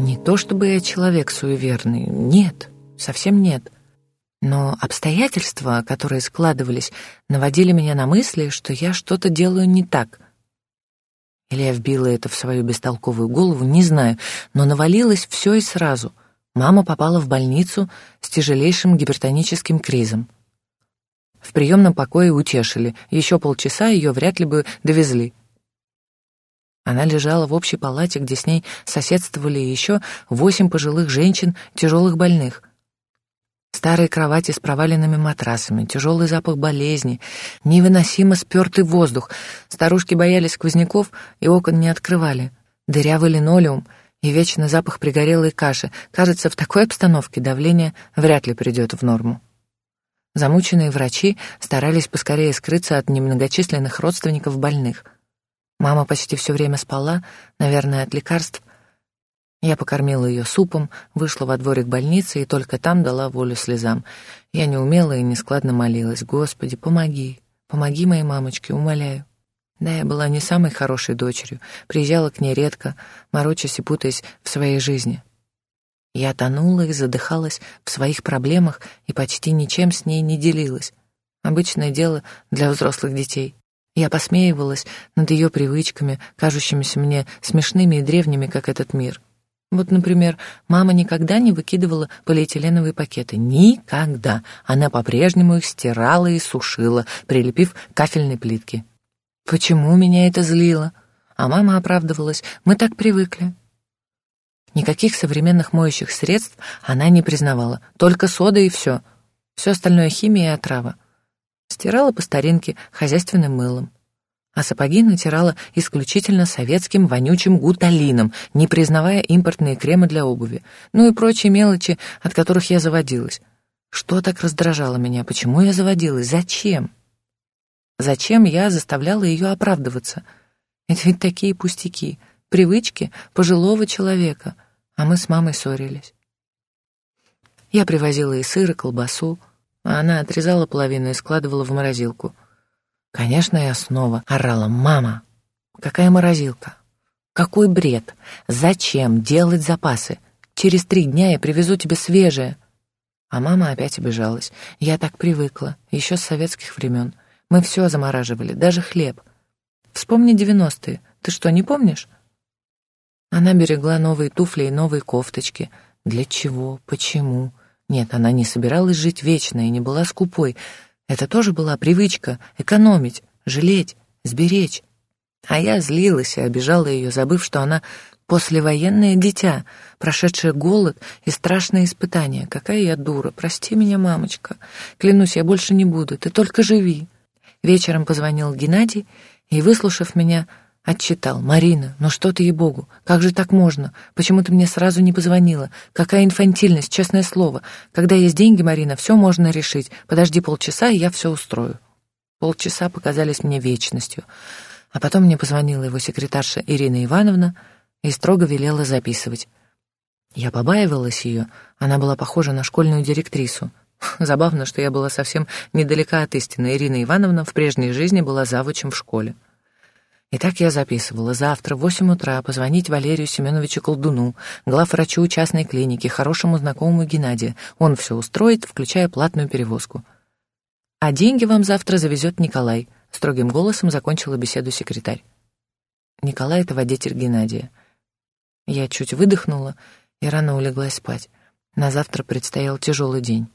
Не то чтобы я человек суеверный, нет, совсем нет. Но обстоятельства, которые складывались, наводили меня на мысли, что я что-то делаю не так. Или я вбила это в свою бестолковую голову, не знаю, но навалилось все и сразу. Мама попала в больницу с тяжелейшим гипертоническим кризом. В приемном покое утешили, еще полчаса ее вряд ли бы довезли. Она лежала в общей палате, где с ней соседствовали еще восемь пожилых женщин, тяжелых больных. Старые кровати с проваленными матрасами, тяжелый запах болезни, невыносимо спертый воздух. Старушки боялись сквозняков и окон не открывали. Дырявый линолеум и вечный запах пригорелой каши. Кажется, в такой обстановке давление вряд ли придет в норму. Замученные врачи старались поскорее скрыться от немногочисленных родственников больных — Мама почти все время спала, наверное, от лекарств. Я покормила ее супом, вышла во дворик больницы и только там дала волю слезам. Я не умела и нескладно молилась. «Господи, помоги, помоги моей мамочке, умоляю». Да, я была не самой хорошей дочерью, приезжала к ней редко, морочась и путаясь в своей жизни. Я тонула и задыхалась в своих проблемах и почти ничем с ней не делилась. Обычное дело для взрослых детей. Я посмеивалась над ее привычками, кажущимися мне смешными и древними, как этот мир. Вот, например, мама никогда не выкидывала полиэтиленовые пакеты. Никогда. Она по-прежнему их стирала и сушила, прилепив к кафельной плитке. Почему меня это злило? А мама оправдывалась. Мы так привыкли. Никаких современных моющих средств она не признавала. Только сода и все. Все остальное химия и отрава. Стирала по старинке хозяйственным мылом. А сапоги натирала исключительно советским вонючим гуталином, не признавая импортные кремы для обуви. Ну и прочие мелочи, от которых я заводилась. Что так раздражало меня? Почему я заводилась? Зачем? Зачем я заставляла ее оправдываться? Это ведь такие пустяки, привычки пожилого человека, а мы с мамой ссорились. Я привозила и сыр, и колбасу, а она отрезала половину и складывала в морозилку. Конечно, я снова орала «Мама! Какая морозилка? Какой бред! Зачем делать запасы? Через три дня я привезу тебе свежее!» А мама опять обижалась. Я так привыкла, еще с советских времен. Мы все замораживали, даже хлеб. Вспомни девяностые. Ты что, не помнишь? Она берегла новые туфли и новые кофточки. Для чего? Почему? Нет, она не собиралась жить вечно и не была скупой. Это тоже была привычка — экономить, жалеть, сберечь. А я злилась и обижала ее, забыв, что она послевоенное дитя, прошедшее голод и страшные испытания. Какая я дура, прости меня, мамочка. Клянусь, я больше не буду, ты только живи. Вечером позвонил Геннадий и, выслушав меня, Отчитал. «Марина, ну что ты, ей-богу, как же так можно? Почему ты мне сразу не позвонила? Какая инфантильность, честное слово. Когда есть деньги, Марина, все можно решить. Подожди полчаса, и я все устрою». Полчаса показались мне вечностью. А потом мне позвонила его секретарша Ирина Ивановна и строго велела записывать. Я побаивалась ее, она была похожа на школьную директрису. Забавно, что я была совсем недалека от истины. Ирина Ивановна в прежней жизни была завучем в школе. И так я записывала. Завтра в восемь утра позвонить Валерию Семеновичу Колдуну, главврачу частной клиники, хорошему знакомому Геннадия. Он все устроит, включая платную перевозку. А деньги вам завтра завезет Николай, строгим голосом закончила беседу секретарь. Николай — это водитель Геннадия. Я чуть выдохнула и рано улеглась спать. На завтра предстоял тяжелый день.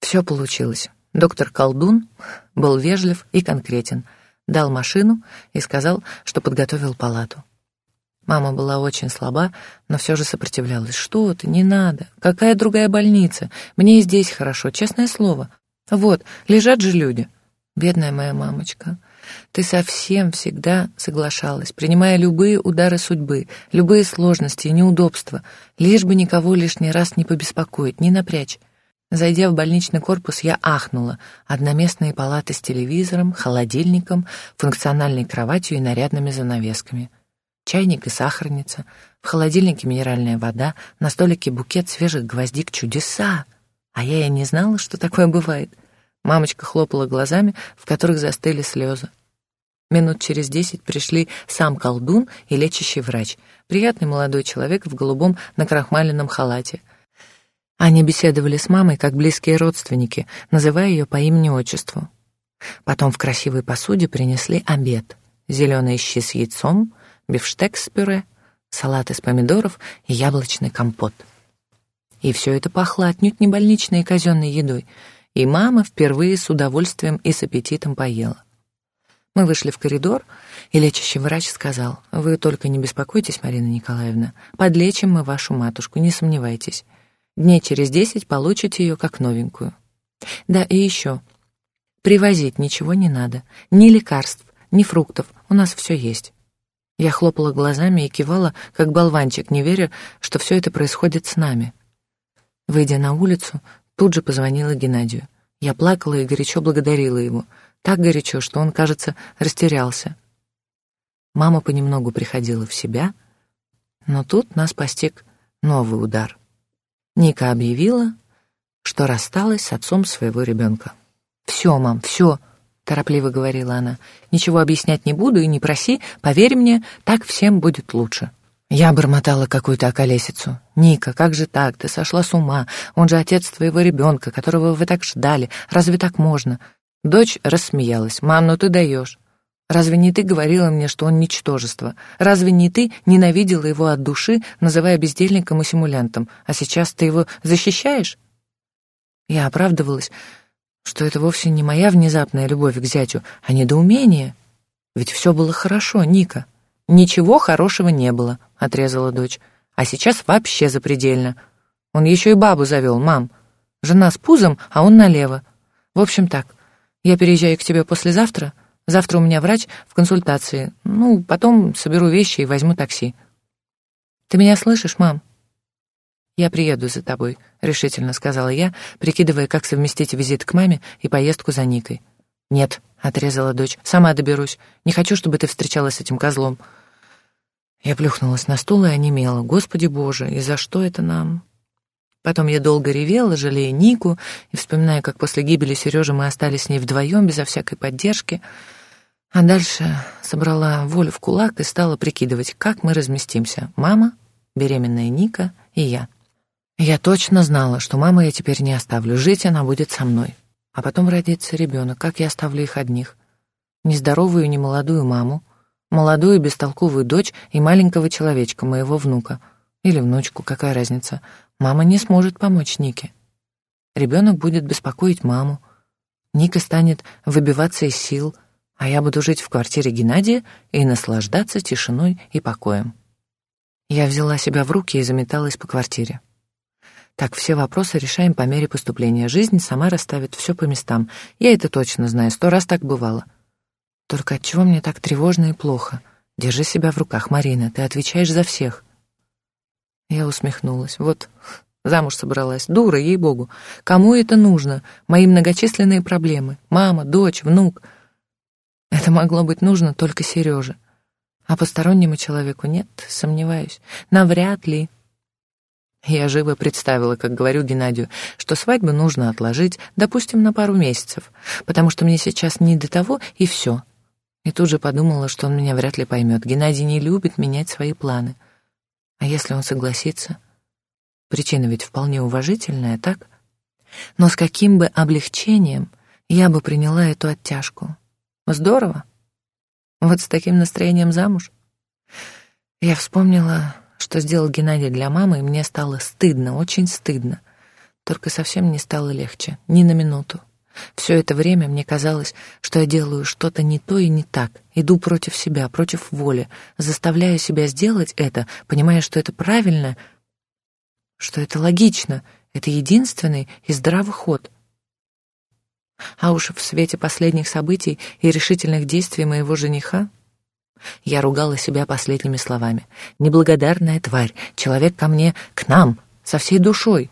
Все получилось. Доктор Колдун был вежлив и конкретен — дал машину и сказал, что подготовил палату. Мама была очень слаба, но все же сопротивлялась. «Что ты, не надо. Какая другая больница? Мне и здесь хорошо, честное слово. Вот, лежат же люди». «Бедная моя мамочка, ты совсем всегда соглашалась, принимая любые удары судьбы, любые сложности и неудобства, лишь бы никого лишний раз не побеспокоить, не напрячь. Зайдя в больничный корпус, я ахнула. Одноместные палаты с телевизором, холодильником, функциональной кроватью и нарядными занавесками. Чайник и сахарница, в холодильнике минеральная вода, на столике букет свежих гвоздик. Чудеса! А я и не знала, что такое бывает. Мамочка хлопала глазами, в которых застыли слезы. Минут через десять пришли сам колдун и лечащий врач, приятный молодой человек в голубом накрахмаленном халате. Они беседовали с мамой как близкие родственники, называя ее по имени-отчеству. Потом в красивой посуде принесли обед. Зеленые щи с яйцом, бифштекс с пюре, салат из помидоров и яблочный компот. И все это пахло отнюдь не больничной и казенной едой, и мама впервые с удовольствием и с аппетитом поела. Мы вышли в коридор, и лечащий врач сказал, «Вы только не беспокойтесь, Марина Николаевна, подлечим мы вашу матушку, не сомневайтесь. Дней через десять получите ее как новенькую. Да, и еще. Привозить ничего не надо, ни лекарств, ни фруктов, у нас все есть». Я хлопала глазами и кивала, как болванчик, не веря, что все это происходит с нами. Выйдя на улицу, тут же позвонила Геннадию. Я плакала и горячо благодарила его — так горячо, что он, кажется, растерялся. Мама понемногу приходила в себя, но тут нас постиг новый удар. Ника объявила, что рассталась с отцом своего ребенка. «Все, мам, все», — торопливо говорила она. «Ничего объяснять не буду и не проси, поверь мне, так всем будет лучше». Я бормотала какую-то околесицу. «Ника, как же так? Ты сошла с ума. Он же отец твоего ребенка, которого вы так ждали. Разве так можно? Дочь рассмеялась. «Мам, ну ты даешь. Разве не ты говорила мне, что он ничтожество? Разве не ты ненавидела его от души, называя бездельником и симулянтом, а сейчас ты его защищаешь?» Я оправдывалась, что это вовсе не моя внезапная любовь к зятю, а недоумение. Ведь все было хорошо, Ника. «Ничего хорошего не было», — отрезала дочь. «А сейчас вообще запредельно. Он еще и бабу завел, мам. Жена с пузом, а он налево. В общем так, я переезжаю к тебе послезавтра. Завтра у меня врач в консультации. Ну, потом соберу вещи и возьму такси. Ты меня слышишь, мам? Я приеду за тобой, решительно сказала я, прикидывая, как совместить визит к маме и поездку за Никой. Нет, отрезала дочь. Сама доберусь. Не хочу, чтобы ты встречалась с этим козлом. Я плюхнулась на стул и онемела. Господи Боже, и за что это нам? Потом я долго ревела, жалея Нику, и вспоминая, как после гибели Сережи мы остались с ней вдвоем, безо всякой поддержки. А дальше собрала волю в кулак и стала прикидывать, как мы разместимся. Мама, беременная Ника и я. Я точно знала, что маму я теперь не оставлю, жить она будет со мной. А потом родится ребенок, как я оставлю их одних? Нездоровую, немолодую маму, молодую бестолковую дочь и маленького человечка, моего внука. Или внучку, какая разница — Мама не сможет помочь Нике. Ребенок будет беспокоить маму. Ника станет выбиваться из сил, а я буду жить в квартире Геннадия и наслаждаться тишиной и покоем. Я взяла себя в руки и заметалась по квартире. Так, все вопросы решаем по мере поступления. Жизнь сама расставит все по местам. Я это точно знаю, сто раз так бывало. Только отчего мне так тревожно и плохо? Держи себя в руках, Марина, ты отвечаешь за всех. Я усмехнулась. Вот замуж собралась. Дура, ей-богу. Кому это нужно? Мои многочисленные проблемы. Мама, дочь, внук. Это могло быть нужно только Сереже. А постороннему человеку нет, сомневаюсь. Навряд ли. Я живо представила, как говорю Геннадию, что свадьбу нужно отложить, допустим, на пару месяцев, потому что мне сейчас не до того, и все. И тут же подумала, что он меня вряд ли поймет. Геннадий не любит менять свои планы. А если он согласится? Причина ведь вполне уважительная, так? Но с каким бы облегчением я бы приняла эту оттяжку? Здорово. Вот с таким настроением замуж. Я вспомнила, что сделал Геннадий для мамы, и мне стало стыдно, очень стыдно. Только совсем не стало легче, ни на минуту. Все это время мне казалось, что я делаю что-то не то и не так, иду против себя, против воли, заставляю себя сделать это, понимая, что это правильно, что это логично, это единственный и здравый ход. А уж в свете последних событий и решительных действий моего жениха я ругала себя последними словами. «Неблагодарная тварь, человек ко мне, к нам, со всей душой».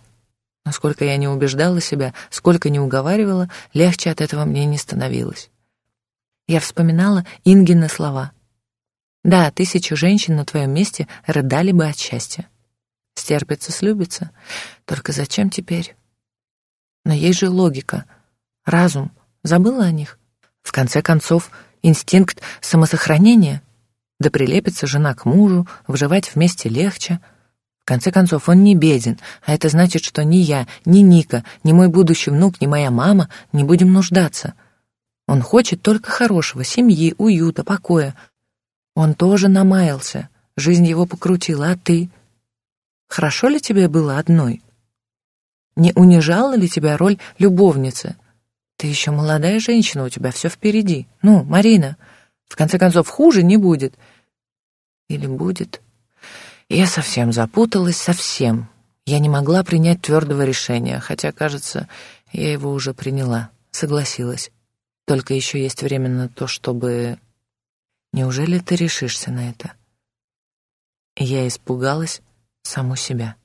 Насколько я не убеждала себя, сколько не уговаривала, легче от этого мне не становилось. Я вспоминала Ингины слова. «Да, тысячу женщин на твоем месте рыдали бы от счастья. Стерпится, слюбится. Только зачем теперь? Но есть же логика. Разум забыла о них. В конце концов, инстинкт самосохранения. Да прилепится жена к мужу, выживать вместе легче. В конце концов, он не беден, а это значит, что ни я, ни Ника, ни мой будущий внук, ни моя мама не будем нуждаться. Он хочет только хорошего, семьи, уюта, покоя. Он тоже намаялся, жизнь его покрутила, а ты? Хорошо ли тебе было одной? Не унижала ли тебя роль любовницы? Ты еще молодая женщина, у тебя все впереди. Ну, Марина, в конце концов, хуже не будет. Или будет? Я совсем запуталась, совсем. Я не могла принять твердого решения, хотя, кажется, я его уже приняла, согласилась. Только еще есть время на то, чтобы... Неужели ты решишься на это? Я испугалась саму себя.